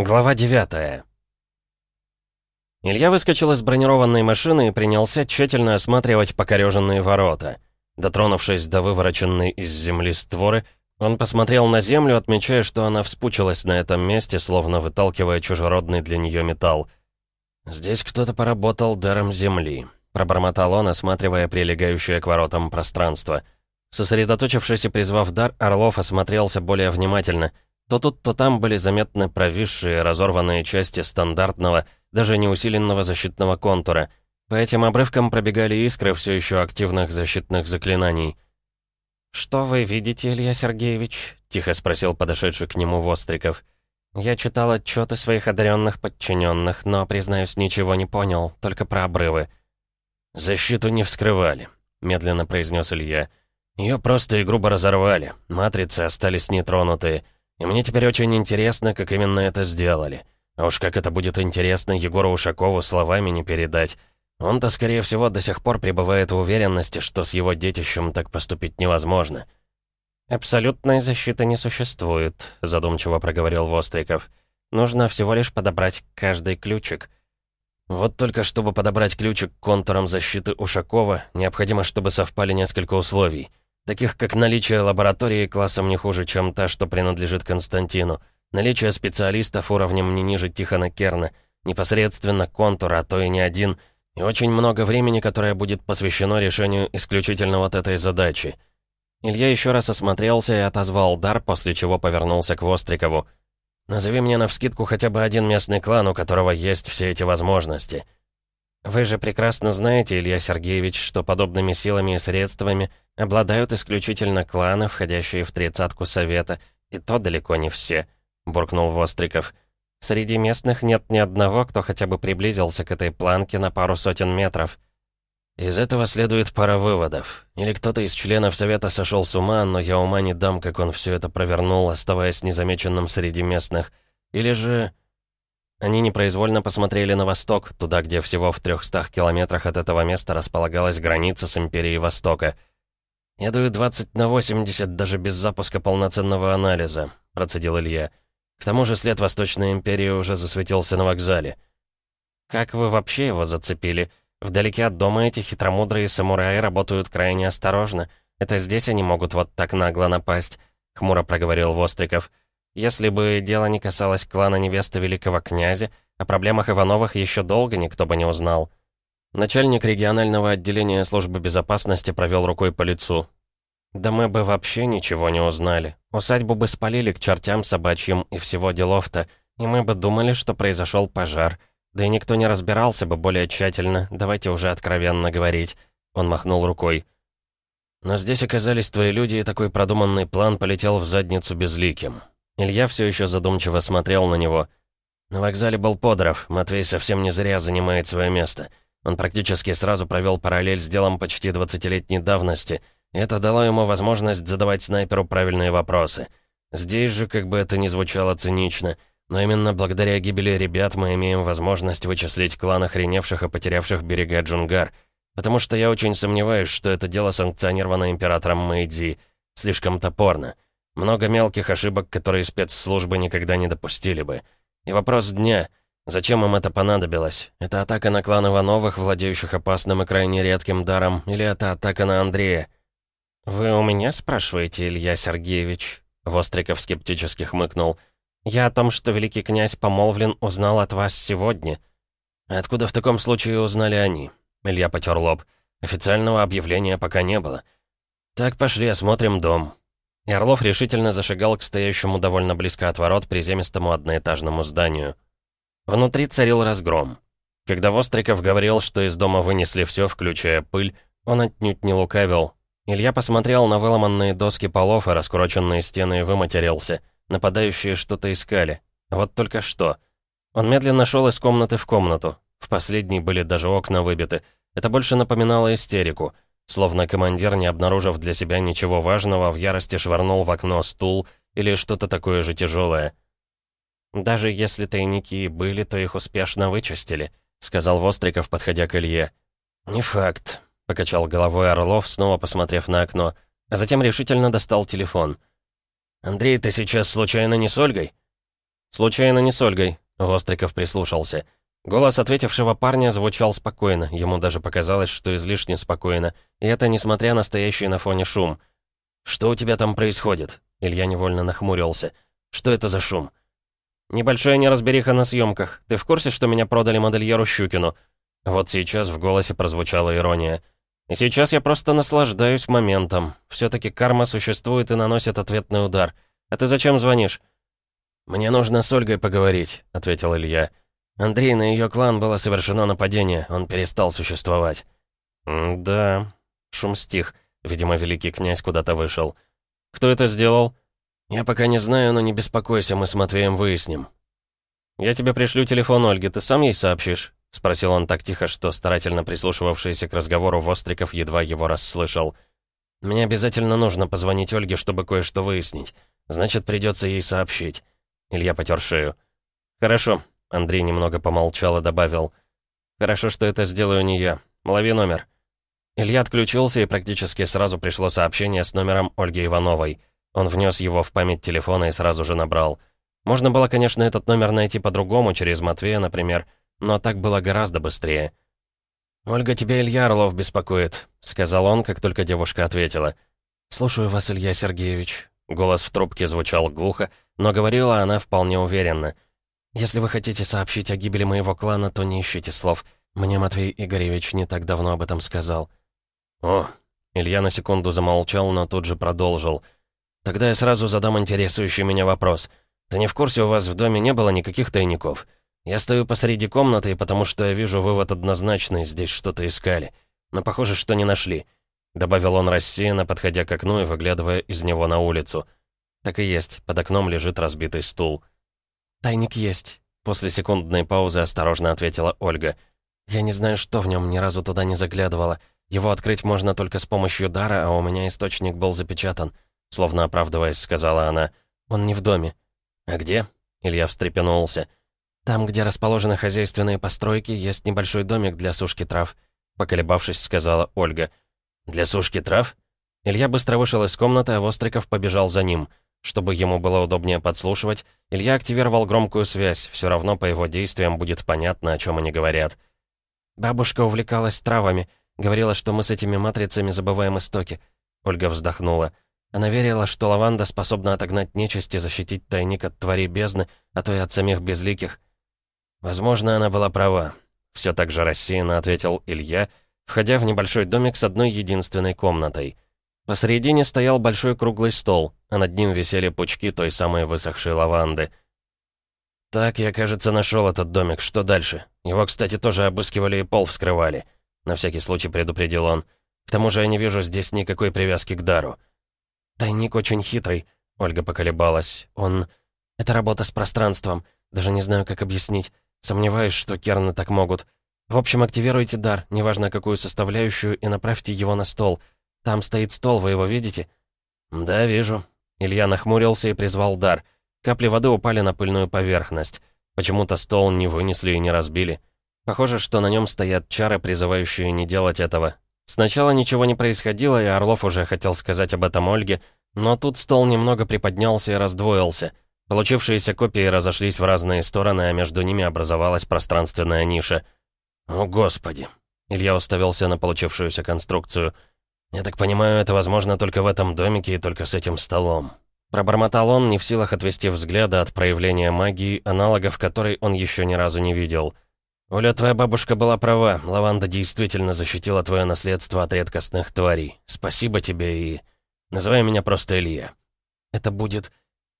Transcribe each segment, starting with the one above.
Глава 9 Илья выскочил из бронированной машины и принялся тщательно осматривать покореженные ворота. Дотронувшись до вывороченной из земли створы, он посмотрел на землю, отмечая, что она вспучилась на этом месте, словно выталкивая чужеродный для нее металл. «Здесь кто-то поработал даром земли», — пробормотал он, осматривая прилегающее к воротам пространство. Сосредоточившись и призвав дар, Орлов осмотрелся более внимательно. То тут, то там были заметны провисшие, разорванные части стандартного, даже не усиленного защитного контура. По этим обрывкам пробегали искры все еще активных защитных заклинаний. «Что вы видите, Илья Сергеевич?» — тихо спросил подошедший к нему Востриков. «Я читал отчеты своих одаренных подчиненных, но, признаюсь, ничего не понял, только про обрывы». «Защиту не вскрывали», — медленно произнес Илья. Ее просто и грубо разорвали, матрицы остались нетронутые, и мне теперь очень интересно, как именно это сделали. А уж как это будет интересно Егору Ушакову словами не передать. Он-то, скорее всего, до сих пор пребывает в уверенности, что с его детищем так поступить невозможно. «Абсолютной защиты не существует», — задумчиво проговорил Востриков. «Нужно всего лишь подобрать каждый ключик». Вот только чтобы подобрать ключик к контурам защиты Ушакова, необходимо, чтобы совпали несколько условий — таких как наличие лаборатории классом не хуже, чем та, что принадлежит Константину, наличие специалистов уровнем не ниже Тихона Керна, непосредственно контур, а то и не один, и очень много времени, которое будет посвящено решению исключительно вот этой задачи. Илья еще раз осмотрелся и отозвал дар, после чего повернулся к Вострикову. «Назови мне навскидку хотя бы один местный клан, у которого есть все эти возможности». Вы же прекрасно знаете, Илья Сергеевич, что подобными силами и средствами обладают исключительно кланы, входящие в тридцатку совета, и то далеко не все», — буркнул Востриков. «Среди местных нет ни одного, кто хотя бы приблизился к этой планке на пару сотен метров». Из этого следует пара выводов. Или кто-то из членов Совета сошел с ума, но я ума не дам, как он все это провернул, оставаясь незамеченным среди местных. Или же... Они непроизвольно посмотрели на восток, туда, где всего в 300 километрах от этого места располагалась граница с Империей Востока. «Я даю 20 на 80 даже без запуска полноценного анализа», — процедил Илья. «К тому же след Восточной Империи уже засветился на вокзале». «Как вы вообще его зацепили? Вдалеке от дома эти хитромудрые самураи работают крайне осторожно. Это здесь они могут вот так нагло напасть», — хмуро проговорил Востриков. Если бы дело не касалось клана невесты великого князя, о проблемах Ивановых еще долго никто бы не узнал. Начальник регионального отделения службы безопасности провел рукой по лицу. «Да мы бы вообще ничего не узнали. Усадьбу бы спалили к чертям собачьим и всего делов-то, и мы бы думали, что произошел пожар. Да и никто не разбирался бы более тщательно, давайте уже откровенно говорить». Он махнул рукой. «Но здесь оказались твои люди, и такой продуманный план полетел в задницу безликим. Илья все еще задумчиво смотрел на него. На вокзале был Подоров. Матвей совсем не зря занимает свое место. Он практически сразу провел параллель с делом почти 20-летней давности. И это дало ему возможность задавать снайперу правильные вопросы. Здесь же, как бы это ни звучало цинично, но именно благодаря гибели ребят мы имеем возможность вычислить клан охреневших и потерявших берега Джунгар. Потому что я очень сомневаюсь, что это дело санкционировано императором Мэйдзи. Слишком топорно. Много мелких ошибок, которые спецслужбы никогда не допустили бы. И вопрос дня. Зачем им это понадобилось? Это атака на клан Ивановых, владеющих опасным и крайне редким даром, или это атака на Андрея? «Вы у меня спрашиваете, Илья Сергеевич?» Востриков скептически хмыкнул. «Я о том, что великий князь Помолвлен узнал от вас сегодня». «Откуда в таком случае узнали они?» Илья потер лоб. «Официального объявления пока не было». «Так, пошли, осмотрим дом. И Орлов решительно зашагал к стоящему довольно близко от ворот приземистому одноэтажному зданию. Внутри царил разгром. Когда Востриков говорил, что из дома вынесли все, включая пыль, он отнюдь не лукавил. Илья посмотрел на выломанные доски полов и раскуроченные стены и выматерился. Нападающие что-то искали. Вот только что. Он медленно шел из комнаты в комнату. В последней были даже окна выбиты. Это больше напоминало истерику — Словно командир, не обнаружив для себя ничего важного, в ярости швырнул в окно стул или что-то такое же тяжелое. «Даже если тайники и были, то их успешно вычистили», — сказал Востриков, подходя к Илье. «Не факт», — покачал головой Орлов, снова посмотрев на окно, а затем решительно достал телефон. «Андрей, ты сейчас случайно не с Ольгой?» «Случайно не с Ольгой», — Востриков прислушался. Голос ответившего парня звучал спокойно, ему даже показалось, что излишне спокойно, и это несмотря на стоящий на фоне шум. «Что у тебя там происходит?» Илья невольно нахмурился. «Что это за шум?» «Небольшая неразбериха на съемках. Ты в курсе, что меня продали модельеру Щукину?» Вот сейчас в голосе прозвучала ирония. «И сейчас я просто наслаждаюсь моментом. Все-таки карма существует и наносит ответный удар. А ты зачем звонишь?» «Мне нужно с Ольгой поговорить», — ответил Илья. «Андрей, на ее клан было совершено нападение, он перестал существовать». «Да...» Шум стих. Видимо, великий князь куда-то вышел. «Кто это сделал?» «Я пока не знаю, но не беспокойся, мы с Матвеем выясним». «Я тебе пришлю телефон Ольги, ты сам ей сообщишь?» — спросил он так тихо, что старательно прислушивавшийся к разговору Востриков едва его расслышал. «Мне обязательно нужно позвонить Ольге, чтобы кое-что выяснить. Значит, придется ей сообщить». Илья потер шею. «Хорошо», — Андрей немного помолчал и добавил. «Хорошо, что это сделаю не я. Лови номер». Илья отключился, и практически сразу пришло сообщение с номером Ольги Ивановой. Он внес его в память телефона и сразу же набрал. Можно было, конечно, этот номер найти по-другому, через Матвея, например, но так было гораздо быстрее. «Ольга, тебя Илья Орлов беспокоит», — сказал он, как только девушка ответила. «Слушаю вас, Илья Сергеевич». Голос в трубке звучал глухо, но говорила она вполне уверенно. «Если вы хотите сообщить о гибели моего клана, то не ищите слов. Мне Матвей Игоревич не так давно об этом сказал». «О!» Илья на секунду замолчал, но тут же продолжил. «Тогда я сразу задам интересующий меня вопрос. Ты не в курсе, у вас в доме не было никаких тайников?» Я стою посреди комнаты, потому что вижу вывод однозначный, здесь что-то искали. Но похоже, что не нашли. Добавил он рассеянно, подходя к окну и выглядывая из него на улицу. Так и есть, под окном лежит разбитый стул. «Тайник есть», — после секундной паузы осторожно ответила Ольга. «Я не знаю, что в нем, ни разу туда не заглядывала. Его открыть можно только с помощью дара, а у меня источник был запечатан», словно оправдываясь, сказала она. «Он не в доме». «А где?» Илья встрепенулся. «Там, где расположены хозяйственные постройки, есть небольшой домик для сушки трав», поколебавшись, сказала Ольга. «Для сушки трав?» Илья быстро вышел из комнаты, а Востриков побежал за ним. Чтобы ему было удобнее подслушивать, Илья активировал громкую связь, все равно по его действиям будет понятно, о чем они говорят. «Бабушка увлекалась травами, говорила, что мы с этими матрицами забываем истоки». Ольга вздохнула. Она верила, что лаванда способна отогнать нечисть и защитить тайник от тварей бездны, а то и от самих безликих. Возможно, она была права. Все так же рассеянно ответил Илья, входя в небольшой домик с одной единственной комнатой. Посредине стоял большой круглый стол, а над ним висели пучки той самой высохшей лаванды. «Так, я, кажется, нашел этот домик. Что дальше? Его, кстати, тоже обыскивали и пол вскрывали». На всякий случай предупредил он. «К тому же я не вижу здесь никакой привязки к дару». «Тайник очень хитрый», — Ольга поколебалась. «Он... Это работа с пространством. Даже не знаю, как объяснить. Сомневаюсь, что керны так могут. В общем, активируйте дар, неважно какую составляющую, и направьте его на стол. Там стоит стол, вы его видите?» «Да, вижу». Илья нахмурился и призвал дар. Капли воды упали на пыльную поверхность. Почему-то стол не вынесли и не разбили. Похоже, что на нем стоят чары, призывающие не делать этого. Сначала ничего не происходило, и Орлов уже хотел сказать об этом Ольге, но тут стол немного приподнялся и раздвоился — Получившиеся копии разошлись в разные стороны, а между ними образовалась пространственная ниша. «О, Господи!» Илья уставился на получившуюся конструкцию. «Я так понимаю, это возможно только в этом домике и только с этим столом». Пробормотал он, не в силах отвести взгляда от проявления магии, аналогов которой он еще ни разу не видел. «Оля, твоя бабушка была права. Лаванда действительно защитила твое наследство от редкостных тварей. Спасибо тебе и... Называй меня просто Илья». «Это будет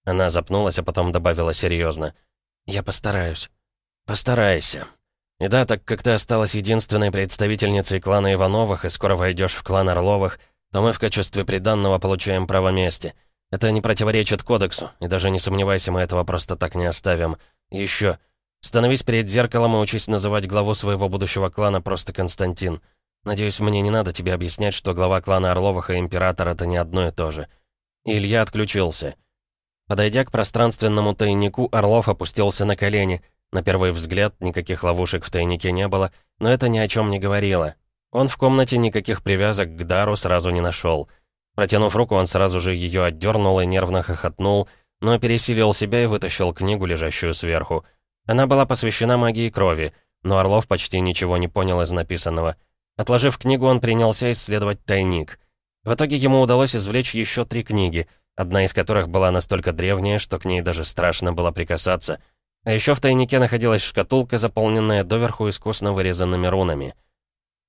она запнулась, а потом добавила серьезно. «Я постараюсь». «Постарайся». И да, так как ты осталась единственной представительницей клана Ивановых и скоро войдешь в клан Орловых, то мы в качестве приданного получаем право мести. Это не противоречит кодексу, и даже не сомневайся, мы этого просто так не оставим. еще, становись перед зеркалом и учись называть главу своего будущего клана просто Константин. Надеюсь, мне не надо тебе объяснять, что глава клана Орловых и Император — это не одно и то же. И Илья отключился. Подойдя к пространственному тайнику, Орлов опустился на колени. На первый взгляд, никаких ловушек в тайнике не было, но это ни о чем не говорило. Он в комнате никаких привязок к дару сразу не нашел. Протянув руку, он сразу же ее отдернул и нервно хохотнул, но пересилил себя и вытащил книгу, лежащую сверху. Она была посвящена магии крови, но Орлов почти ничего не понял из написанного. Отложив книгу, он принялся исследовать тайник. В итоге ему удалось извлечь еще три книги, одна из которых была настолько древняя, что к ней даже страшно было прикасаться. А еще в тайнике находилась шкатулка, заполненная доверху искусно вырезанными рунами.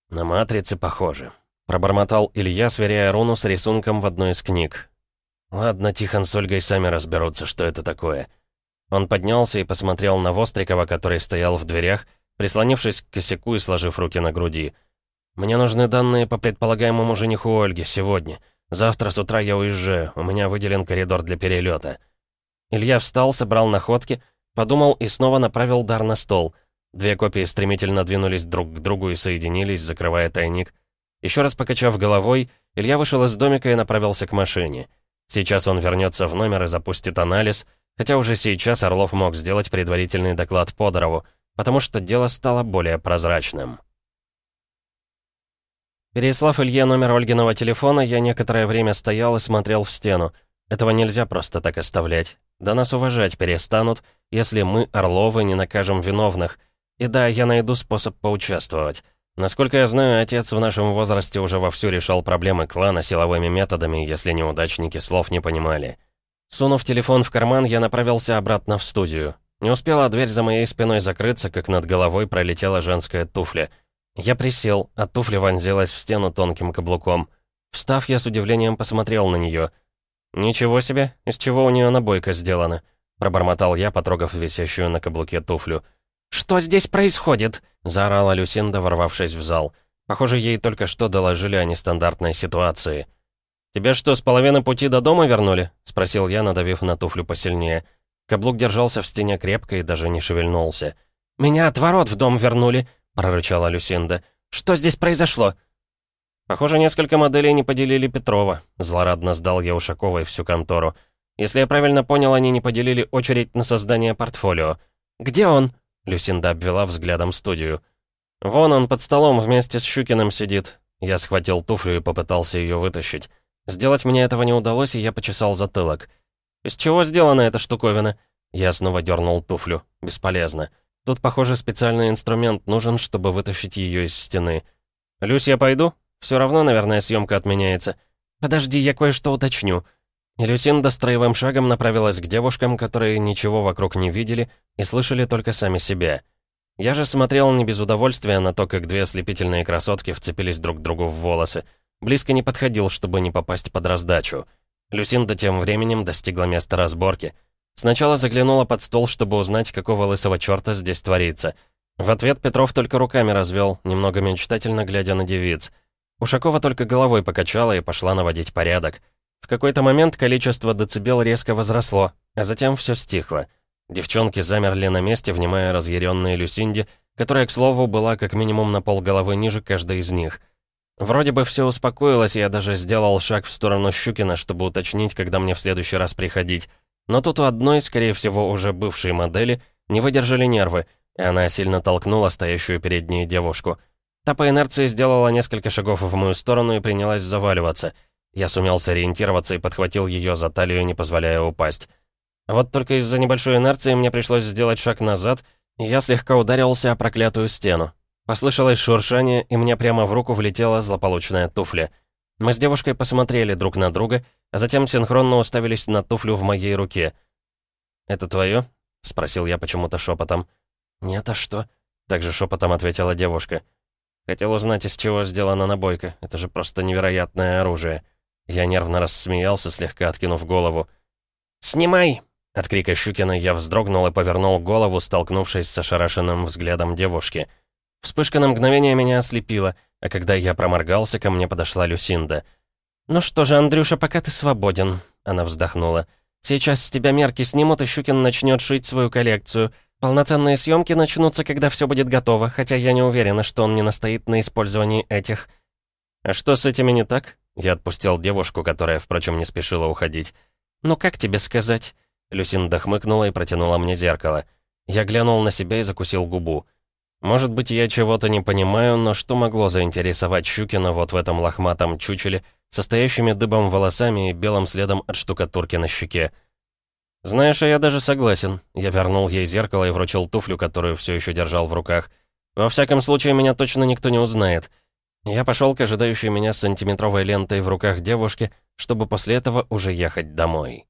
«На матрице похоже», — пробормотал Илья, сверяя руну с рисунком в одной из книг. «Ладно, Тихон с Ольгой сами разберутся, что это такое». Он поднялся и посмотрел на Вострикова, который стоял в дверях, прислонившись к косяку и сложив руки на груди. «Мне нужны данные по предполагаемому жениху Ольги сегодня. Завтра с утра я уезжаю, у меня выделен коридор для перелета». Илья встал, собрал находки, подумал и снова направил дар на стол. Две копии стремительно двинулись друг к другу и соединились, закрывая тайник. Еще раз покачав головой, Илья вышел из домика и направился к машине. Сейчас он вернется в номер и запустит анализ — Хотя уже сейчас Орлов мог сделать предварительный доклад Подорову, потому что дело стало более прозрачным. Переслав Илье номер Ольгиного телефона, я некоторое время стоял и смотрел в стену. Этого нельзя просто так оставлять. Да нас уважать перестанут, если мы, Орловы, не накажем виновных. И да, я найду способ поучаствовать. Насколько я знаю, отец в нашем возрасте уже вовсю решал проблемы клана силовыми методами, если неудачники слов не понимали. Сунув телефон в карман, я направился обратно в студию. Не успела дверь за моей спиной закрыться, как над головой пролетела женская туфля. Я присел, а туфля вонзилась в стену тонким каблуком. Встав, я с удивлением посмотрел на нее. «Ничего себе, из чего у нее набойка сделана?» Пробормотал я, потрогав висящую на каблуке туфлю. «Что здесь происходит?» — заорала Люсинда, ворвавшись в зал. Похоже, ей только что доложили о нестандартной ситуации. «Тебя что, с половины пути до дома вернули?» — спросил я, надавив на туфлю посильнее. Каблук держался в стене крепко и даже не шевельнулся. «Меня от ворот в дом вернули», — прорычала Люсинда. «Что здесь произошло?» «Похоже, несколько моделей не поделили Петрова», — злорадно сдал я Ушаковой всю контору. «Если я правильно понял, они не поделили очередь на создание портфолио». «Где он?» — Люсинда обвела взглядом студию. «Вон он под столом вместе с Щукиным сидит». Я схватил туфлю и попытался ее вытащить. Сделать мне этого не удалось, и я почесал затылок. «Из чего сделана эта штуковина?» Я снова дернул туфлю. Бесполезно. Тут, похоже, специальный инструмент нужен, чтобы вытащить ее из стены. «Люсь, я пойду? Все равно, наверное, съемка отменяется. Подожди, я кое-что уточню». И Люсинда строевым шагом направилась к девушкам, которые ничего вокруг не видели и слышали только сами себя. Я же смотрел не без удовольствия на то, как две ослепительные красотки вцепились друг к другу в волосы. Близко не подходил, чтобы не попасть под раздачу. Люсинда тем временем достигла места разборки. Сначала заглянула под стол, чтобы узнать, какого лысого черта здесь творится. В ответ Петров только руками развел, немного мечтательно глядя на девиц. Ушакова только головой покачала и пошла наводить порядок. В какой-то момент количество децибел резко возросло, а затем все стихло. Девчонки замерли на месте, внимая разъяренной Люсинде, которая, к слову, была как минимум на полголовы ниже каждой из них. Вроде бы все успокоилось, я даже сделал шаг в сторону Щукина, чтобы уточнить, когда мне в следующий раз приходить. Но тут у одной, скорее всего, уже бывшей модели, не выдержали нервы, и она сильно толкнула стоящую перед ней девушку. Та по инерции сделала несколько шагов в мою сторону и принялась заваливаться. Я сумел сориентироваться и подхватил ее за талию, не позволяя упасть. Вот только из-за небольшой инерции мне пришлось сделать шаг назад, и я слегка ударился о проклятую стену. Послышалось шуршание, и мне прямо в руку влетела злополучная туфля. Мы с девушкой посмотрели друг на друга, а затем синхронно уставились на туфлю в моей руке. «Это твое?» — спросил я почему-то шепотом. «Нет, а что?» — также шепотом ответила девушка. «Хотел узнать, из чего сделана набойка. Это же просто невероятное оружие». Я нервно рассмеялся, слегка откинув голову. «Снимай!» От крика Щукина я вздрогнул и повернул голову, столкнувшись с ошарашенным взглядом девушки — Вспышка на мгновение меня ослепила, а когда я проморгался, ко мне подошла Люсинда. «Ну что же, Андрюша, пока ты свободен», — она вздохнула. «Сейчас с тебя мерки снимут, и Щукин начнет шить свою коллекцию. Полноценные съемки начнутся, когда все будет готово, хотя я не уверена, что он не настоит на использовании этих». «А что с этими не так?» Я отпустил девушку, которая, впрочем, не спешила уходить. «Ну как тебе сказать?» Люсинда хмыкнула и протянула мне зеркало. Я глянул на себя и закусил губу. Может быть, я чего-то не понимаю, но что могло заинтересовать Щукина вот в этом лохматом чучеле, состоящими дыбом волосами и белым следом от штукатурки на щеке? «Знаешь, а я даже согласен». Я вернул ей зеркало и вручил туфлю, которую все еще держал в руках. «Во всяком случае, меня точно никто не узнает». Я пошел к ожидающей меня сантиметровой лентой в руках девушки, чтобы после этого уже ехать домой.